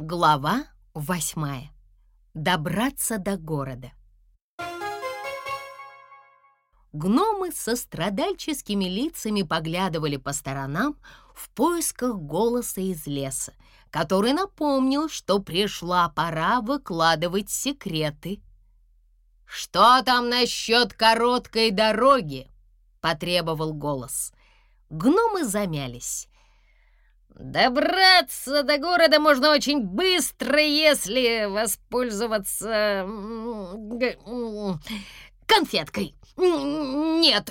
Глава восьмая. Добраться до города. Гномы со страдальческими лицами поглядывали по сторонам в поисках голоса из леса, который напомнил, что пришла пора выкладывать секреты. «Что там насчет короткой дороги?» — потребовал голос. Гномы замялись. «Добраться до города можно очень быстро, если воспользоваться конфеткой. Нет,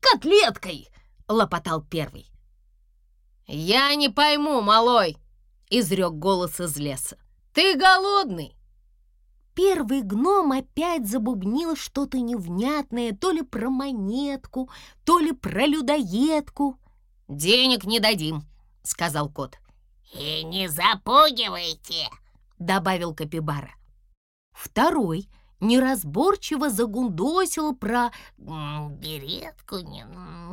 котлеткой!» — лопотал первый. «Я не пойму, малой!» — изрек голос из леса. «Ты голодный?» Первый гном опять забубнил что-то невнятное, то ли про монетку, то ли про людоедку. «Денег не дадим», — сказал кот. «И не запугивайте», — добавил Капибара. Второй неразборчиво загундосил про беретку,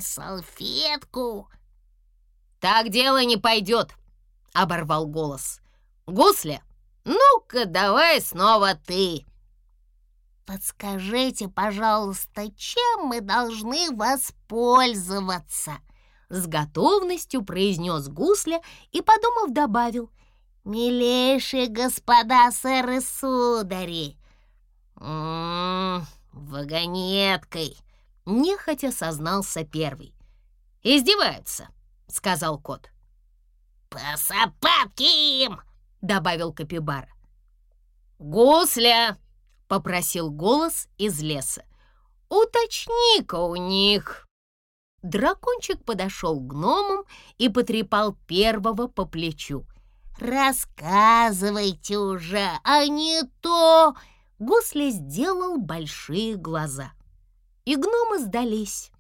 салфетку. «Так дело не пойдет», — оборвал голос. «Гусля, ну-ка давай снова ты». «Подскажите, пожалуйста, чем мы должны воспользоваться?» С готовностью произнес Гусля и, подумав, добавил. «Милейшие господа сэры-судари!» «М-м, вагонеткой!» Нехотя сознался первый. «Издеваются!» — сказал кот. «По сапатке им!» — добавил Капибара. «Гусля!» — попросил голос из леса. «Уточни-ка у них!» Дракончик подошел к гномам и потрепал первого по плечу. «Рассказывайте уже, а не то!» Гусли сделал большие глаза. И гномы сдались.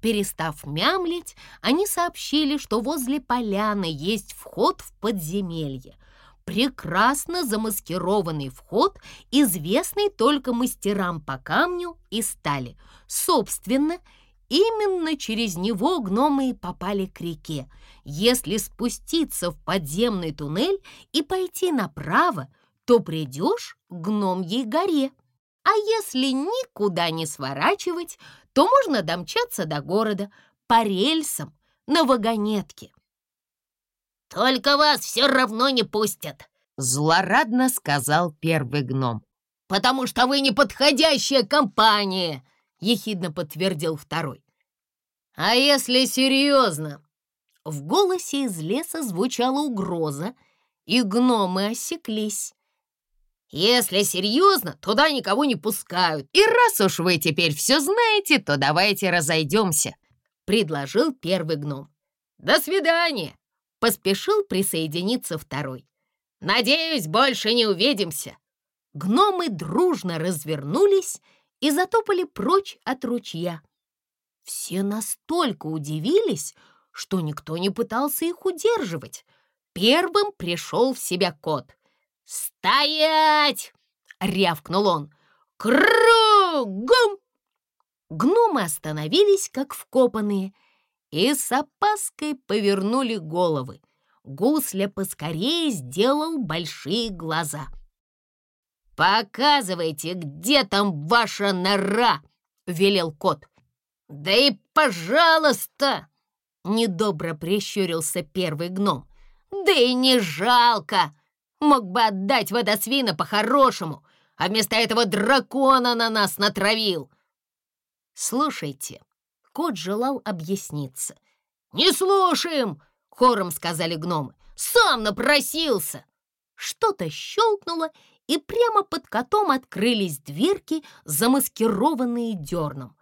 Перестав мямлить, они сообщили, что возле поляны есть вход в подземелье. Прекрасно замаскированный вход, известный только мастерам по камню и стали. Собственно, именно через него гномы и попали к реке. Если спуститься в подземный туннель и пойти направо, то придешь к гномьей горе. А если никуда не сворачивать, то можно домчаться до города по рельсам на вагонетке. «Только вас все равно не пустят», — злорадно сказал первый гном. «Потому что вы неподходящая компания», — ехидно подтвердил второй. «А если серьезно?» В голосе из леса звучала угроза, и гномы осеклись. Если серьезно, туда никого не пускают. И раз уж вы теперь все знаете, то давайте разойдемся», — предложил первый гном. «До свидания!» — поспешил присоединиться второй. «Надеюсь, больше не увидимся». Гномы дружно развернулись затопали прочь от ручья. Все настолько удивились, что никто не пытался их удерживать. Первым пришел в себя кот. «Стоять!» — рявкнул он. «Кругом!» Гномы остановились, как вкопанные, и с опаской повернули головы. Гусля поскорее сделал большие глаза. «Показывайте, где там ваша нора!» — велел кот. «Да и пожалуйста!» — недобро прищурился первый гном. «Да и не жалко!» Мог бы отдать водосвина по-хорошему, а вместо этого дракона на нас натравил. Слушайте, кот желал объясниться. «Не слушаем!» — хором сказали гномы. «Сам напросился!» Что-то щелкнуло, и прямо под котом открылись дверки, замаскированные дерном.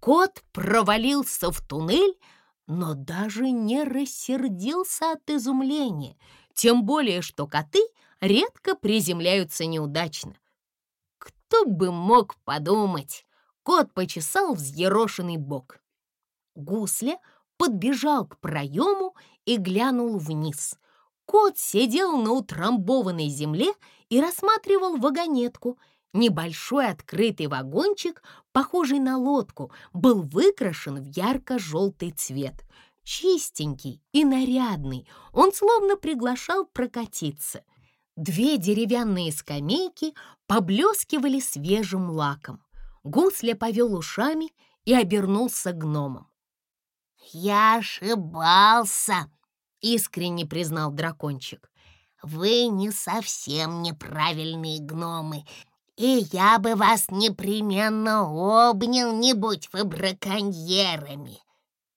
Кот провалился в туннель, но даже не рассердился от изумления, тем более что коты редко приземляются неудачно. Кто бы мог подумать, кот почесал взъерошенный бок. Гусля подбежал к проему и глянул вниз. Кот сидел на утрамбованной земле и рассматривал вагонетку. Небольшой открытый вагончик, похожий на лодку, был выкрашен в ярко-желтый цвет. Чистенький и нарядный, он словно приглашал прокатиться. Две деревянные скамейки поблескивали свежим лаком. Гусля повел ушами и обернулся гномом. «Я ошибался», — искренне признал дракончик. «Вы не совсем неправильные гномы, и я бы вас непременно обнял, не будь вы браконьерами».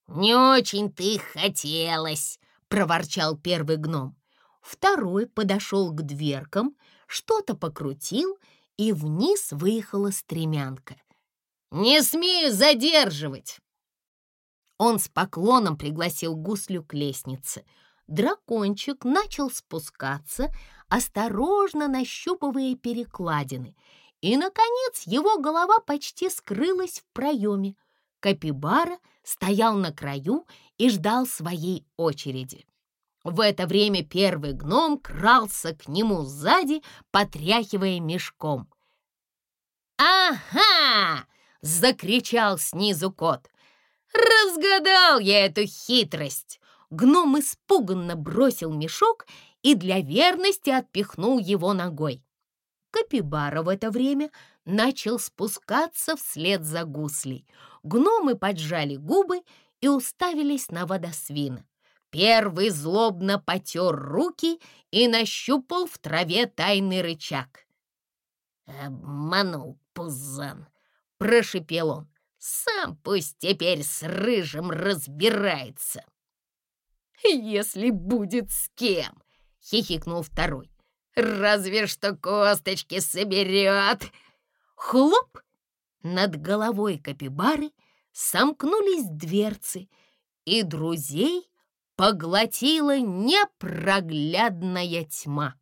«Не очень-то их хотелось», — проворчал первый гном. Второй подошел к дверкам, что-то покрутил, и вниз выехала стремянка. «Не смею задерживать!» Он с поклоном пригласил гуслю к лестнице. Дракончик начал спускаться, осторожно нащупывая перекладины, и, наконец, его голова почти скрылась в проеме. Капибара стоял на краю и ждал своей очереди. В это время первый гном крался к нему сзади, потряхивая мешком. «Ага!» — закричал снизу кот. «Разгадал я эту хитрость!» Гном испуганно бросил мешок и для верности отпихнул его ногой. Капибара в это время начал спускаться вслед за гуслей. Гномы поджали губы и уставились на водосвина. Первый злобно потер руки и нащупал в траве тайный рычаг. «Обманул Пузан!» — прошипел он. «Сам пусть теперь с рыжим разбирается!» «Если будет с кем!» — хихикнул второй. «Разве что косточки соберет!» Хлоп! Над головой капибары сомкнулись дверцы, и друзей поглотила непроглядная тьма.